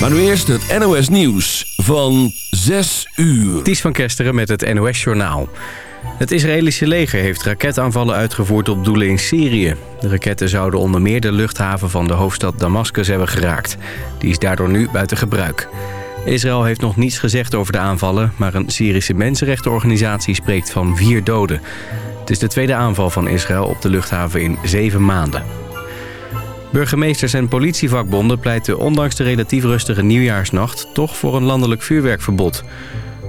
Maar nu eerst het NOS Nieuws van 6 uur. Ties van Kesteren met het NOS Journaal. Het Israëlische leger heeft raketaanvallen uitgevoerd op doelen in Syrië. De raketten zouden onder meer de luchthaven van de hoofdstad Damascus hebben geraakt. Die is daardoor nu buiten gebruik. Israël heeft nog niets gezegd over de aanvallen... maar een Syrische mensenrechtenorganisatie spreekt van vier doden. Het is de tweede aanval van Israël op de luchthaven in zeven maanden. Burgemeesters en politievakbonden pleiten ondanks de relatief rustige nieuwjaarsnacht... toch voor een landelijk vuurwerkverbod.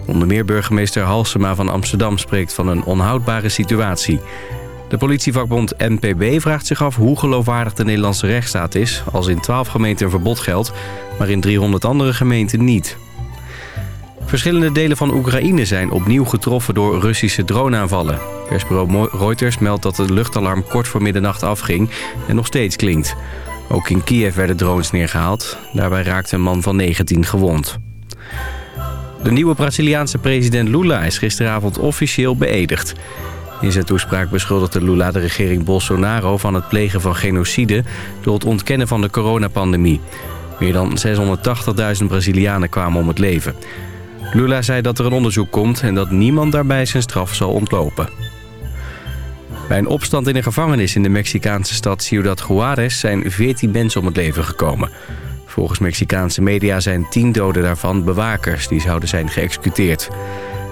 Onder meer burgemeester Halsema van Amsterdam spreekt van een onhoudbare situatie. De politievakbond NPB vraagt zich af hoe geloofwaardig de Nederlandse rechtsstaat is... als in 12 gemeenten een verbod geldt, maar in 300 andere gemeenten niet. Verschillende delen van Oekraïne zijn opnieuw getroffen door Russische droneaanvallen. Persbureau Reuters meldt dat het luchtalarm kort voor middernacht afging en nog steeds klinkt. Ook in Kiev werden drones neergehaald. Daarbij raakte een man van 19 gewond. De nieuwe Braziliaanse president Lula is gisteravond officieel beëdigd. In zijn toespraak beschuldigde Lula de regering Bolsonaro van het plegen van genocide... door het ontkennen van de coronapandemie. Meer dan 680.000 Brazilianen kwamen om het leven. Lula zei dat er een onderzoek komt en dat niemand daarbij zijn straf zal ontlopen. Bij een opstand in een gevangenis in de Mexicaanse stad Ciudad Juarez zijn 14 mensen om het leven gekomen. Volgens Mexicaanse media zijn 10 doden daarvan bewakers die zouden zijn geëxecuteerd.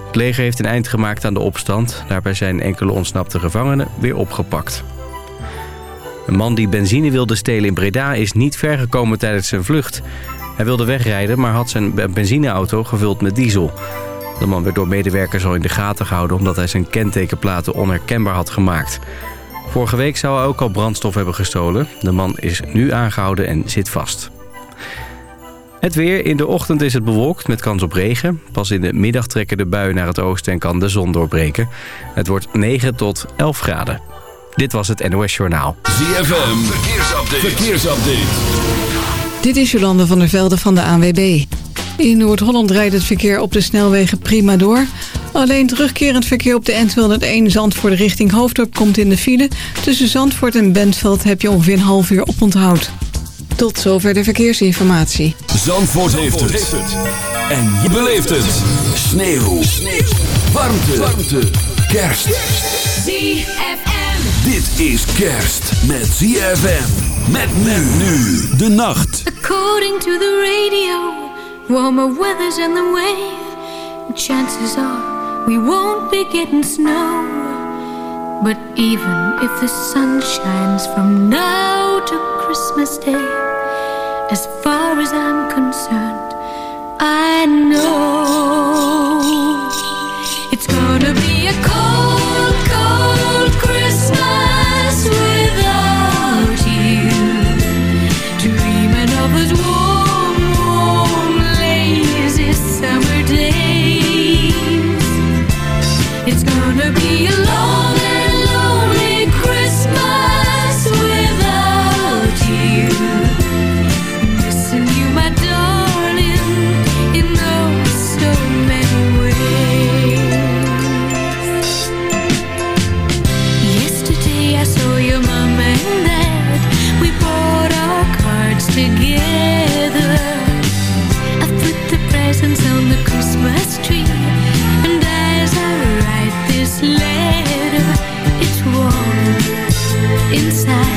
Het leger heeft een eind gemaakt aan de opstand. Daarbij zijn enkele ontsnapte gevangenen weer opgepakt. Een man die benzine wilde stelen in Breda is niet ver gekomen tijdens zijn vlucht. Hij wilde wegrijden, maar had zijn benzineauto gevuld met diesel. De man werd door medewerkers al in de gaten gehouden... omdat hij zijn kentekenplaten onherkenbaar had gemaakt. Vorige week zou hij ook al brandstof hebben gestolen. De man is nu aangehouden en zit vast. Het weer. In de ochtend is het bewolkt met kans op regen. Pas in de middag trekken de buien naar het oosten en kan de zon doorbreken. Het wordt 9 tot 11 graden. Dit was het NOS Journaal. ZFM. Verkeersupdate. Verkeersupdate. Dit is Jolande van der Velde van de ANWB. In Noord-Holland rijdt het verkeer op de snelwegen prima door. Alleen terugkerend verkeer op de N201 Zandvoort richting Hoofddorp komt in de file. Tussen Zandvoort en Bentveld heb je ongeveer een half uur oponthoud. Tot zover de verkeersinformatie. Zandvoort, heeft, het. En je beleeft het. Sneeuw. Sneeuw. Warmte. Warmte. Kerst. ZFM. Dit is kerst met ZFM. Met men nu de nacht. According to the radio, warmer weather's in the way. Chances are we won't be getting snow. But even if the sun shines from now to Christmas Day, as far as I'm concerned, I know on the Christmas tree. And as I write this letter, inside.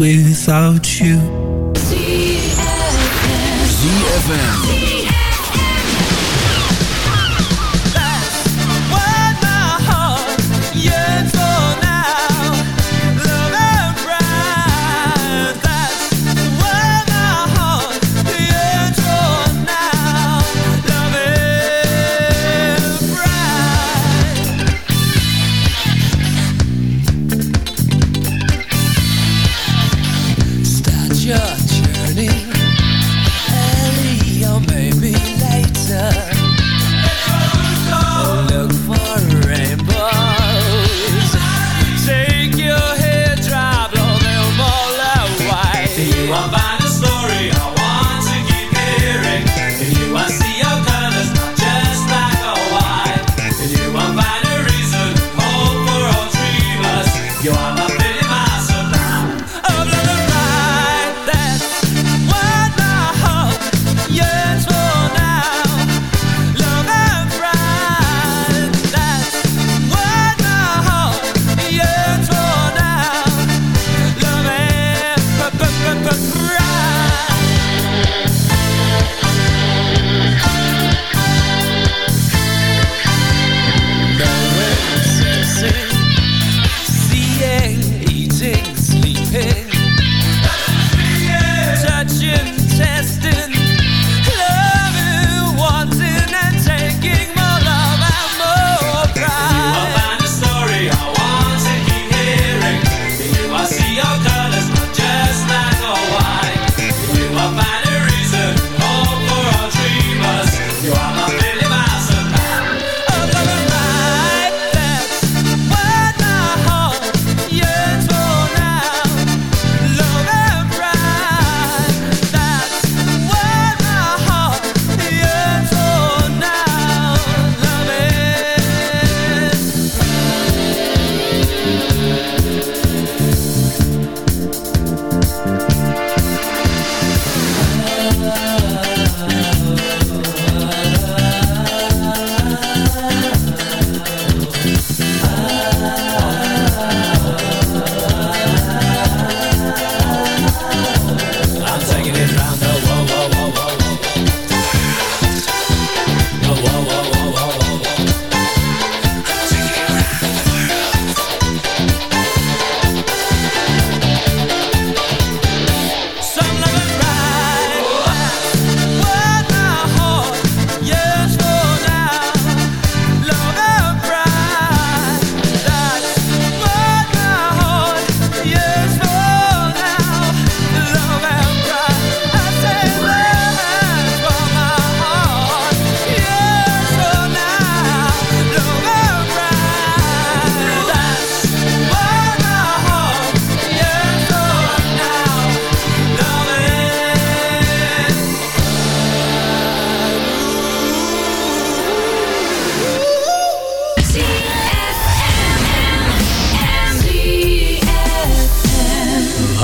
Without you. ZFM.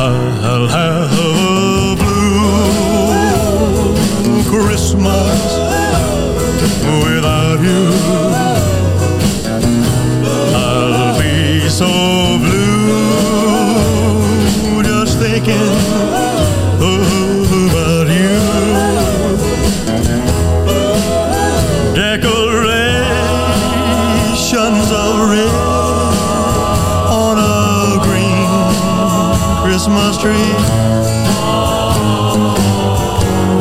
I'll have a blue Christmas without you. tree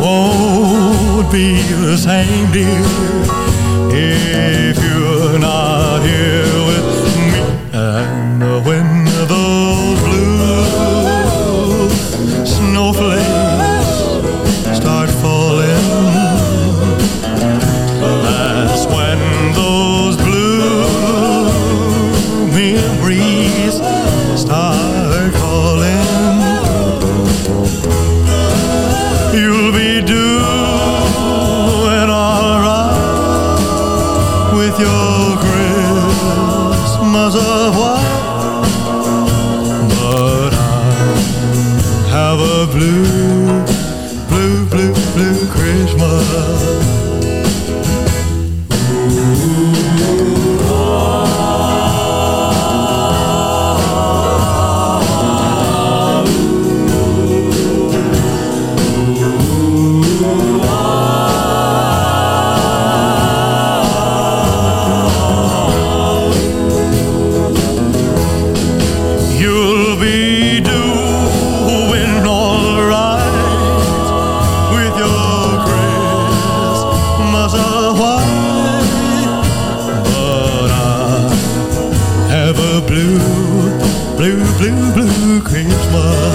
won't be the same, dear. blue, blue, blue, blue Christmas.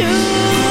To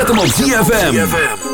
zet hem op ZFM.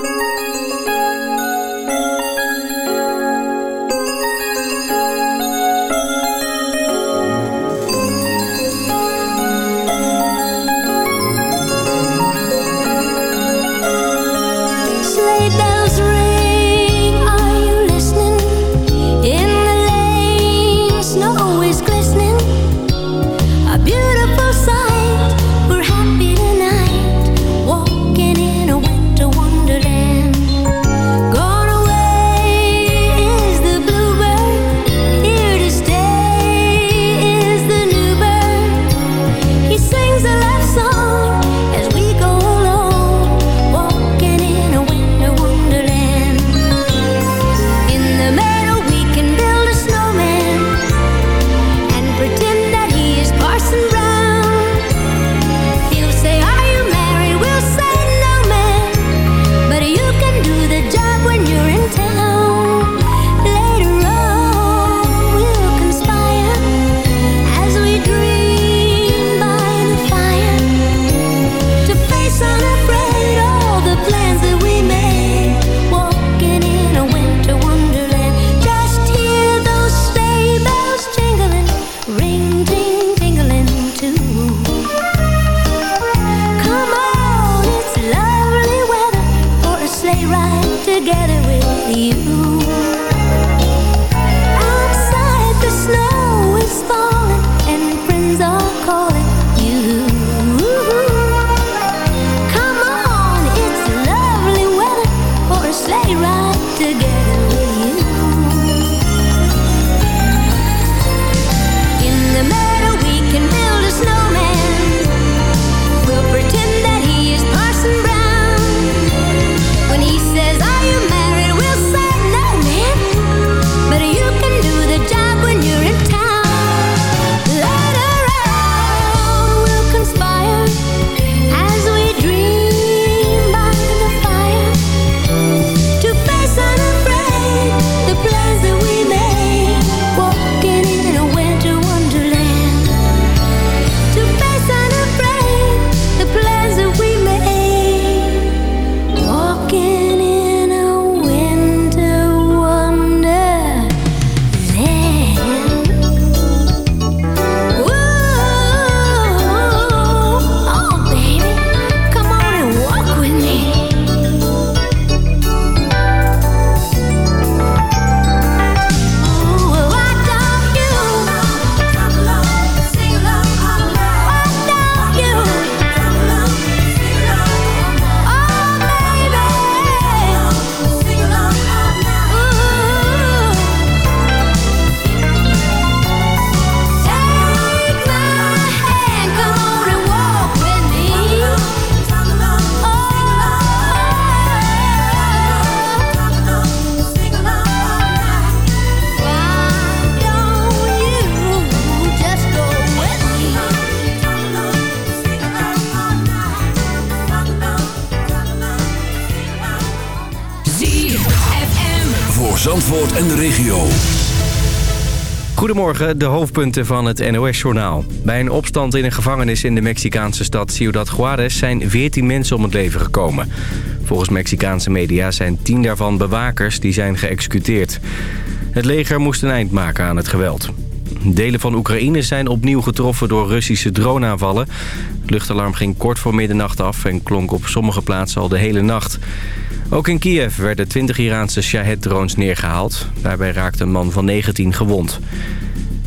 En de regio. Goedemorgen, de hoofdpunten van het NOS-journaal. Bij een opstand in een gevangenis in de Mexicaanse stad Ciudad Juarez... zijn 14 mensen om het leven gekomen. Volgens Mexicaanse media zijn 10 daarvan bewakers die zijn geëxecuteerd. Het leger moest een eind maken aan het geweld. Delen van Oekraïne zijn opnieuw getroffen door Russische droneaanvallen. Het luchtalarm ging kort voor middernacht af en klonk op sommige plaatsen al de hele nacht. Ook in Kiev werden 20 Iraanse Shahed-drones neergehaald. Daarbij raakte een man van 19 gewond.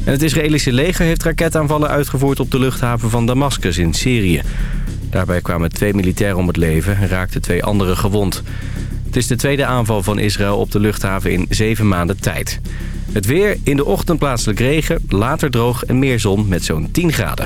En het Israëlische leger heeft raketaanvallen uitgevoerd op de luchthaven van Damascus in Syrië. Daarbij kwamen twee militairen om het leven en raakten twee anderen gewond. Het is de tweede aanval van Israël op de luchthaven in zeven maanden tijd. Het weer, in de ochtend plaatselijk regen, later droog en meer zon met zo'n 10 graden.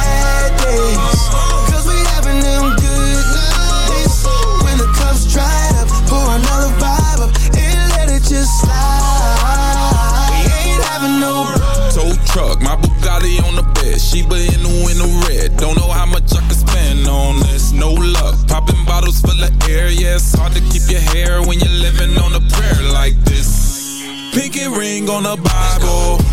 on the Bible.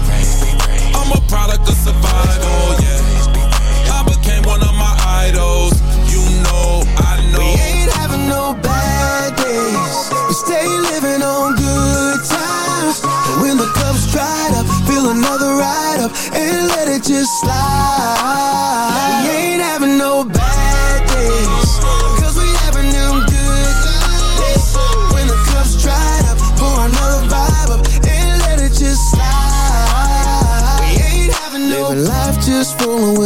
I'm a product of survival. Yeah, I became one of my idols. You know, I know. We ain't having no bad days. We stay living on good times. And when the cup's dried up, fill another ride up and let it just slide.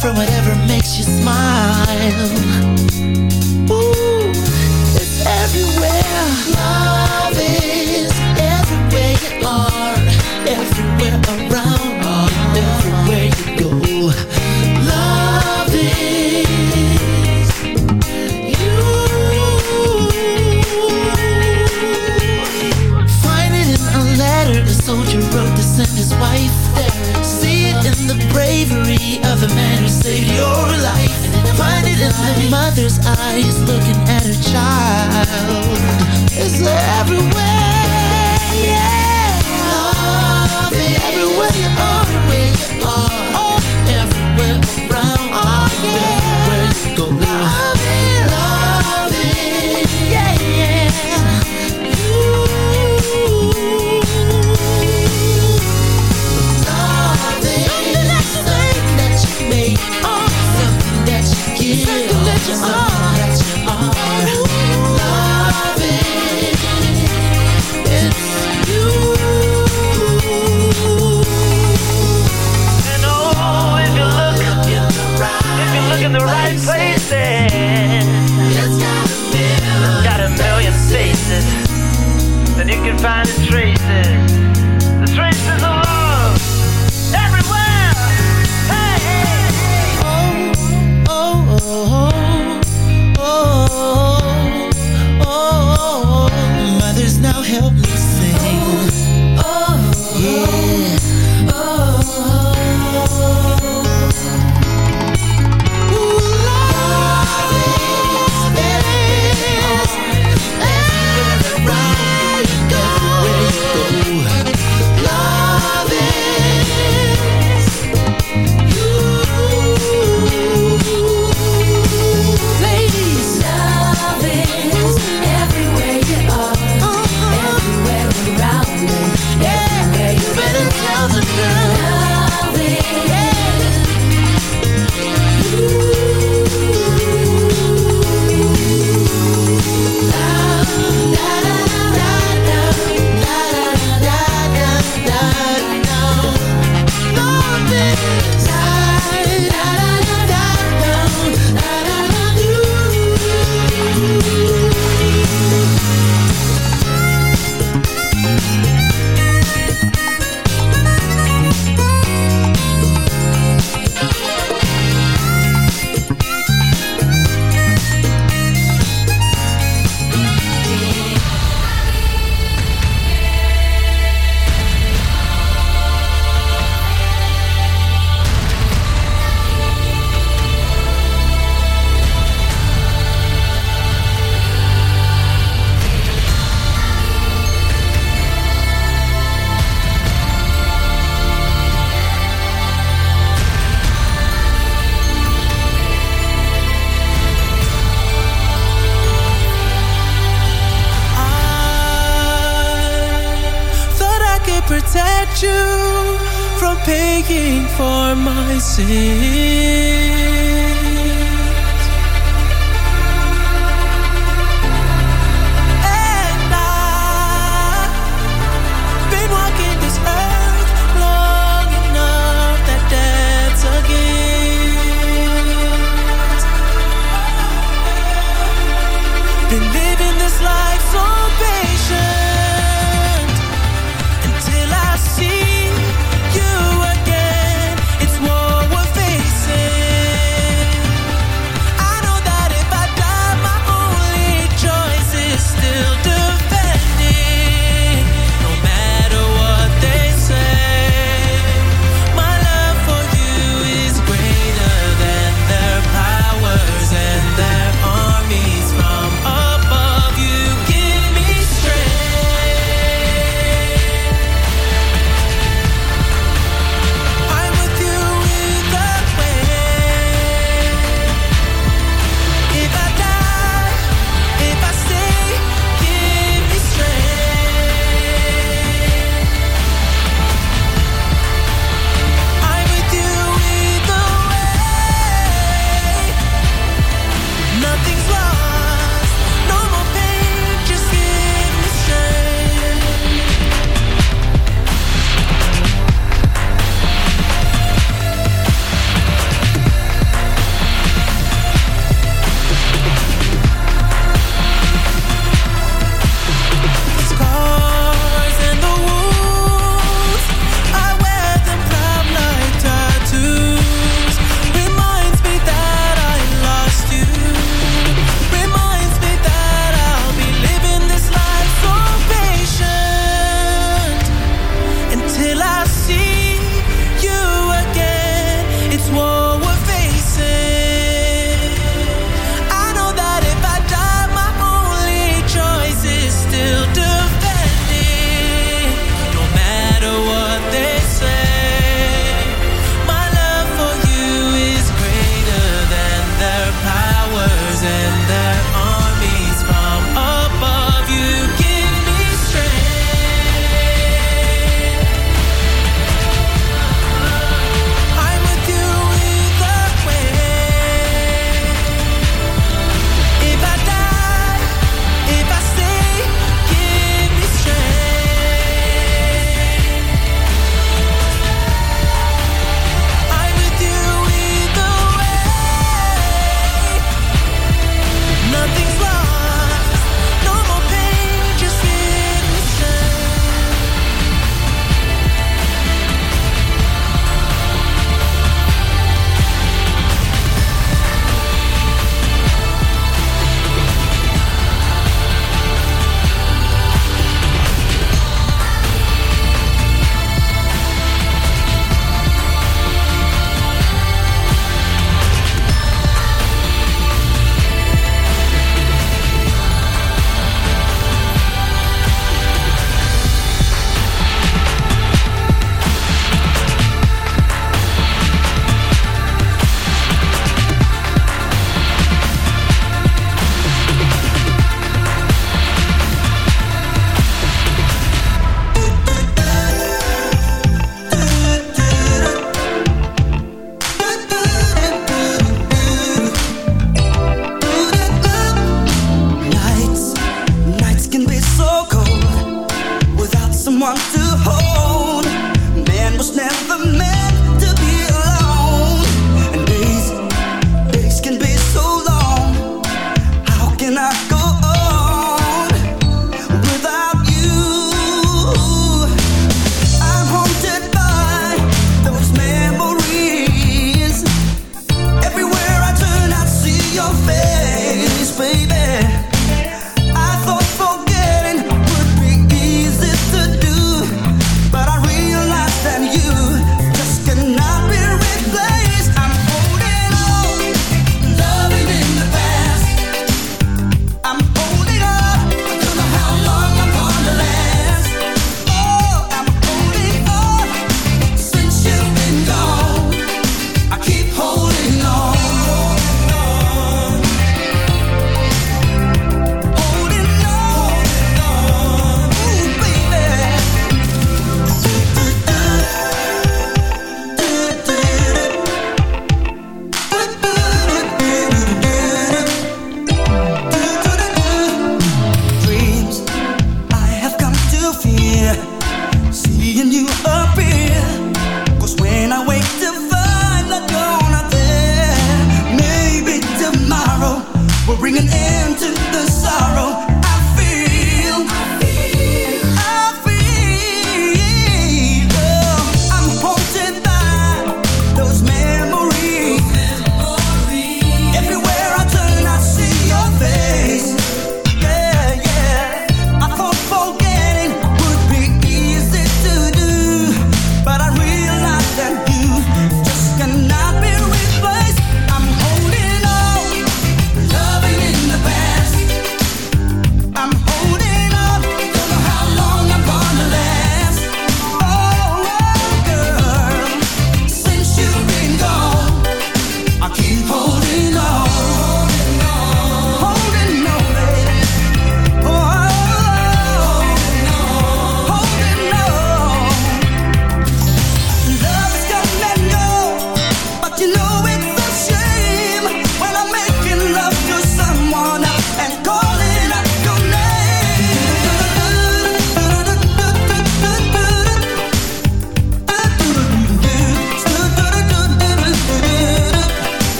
From whatever makes you smile.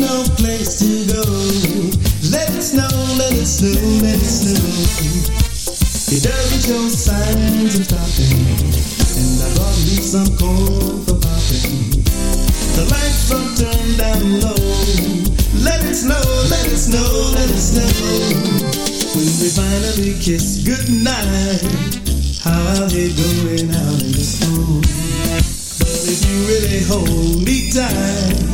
no place to go. Let it snow, let it snow, let it snow. It doesn't show signs of stopping, and I've got me some corn for popping. The lights are turned down low. Let it snow, let it snow, let it snow. When we finally kiss goodnight, how I'll hate going out in the snow. But if you really hold me tight.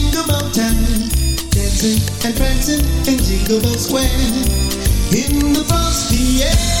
dancing and prancing in Jingle Bell Square in the frosty air.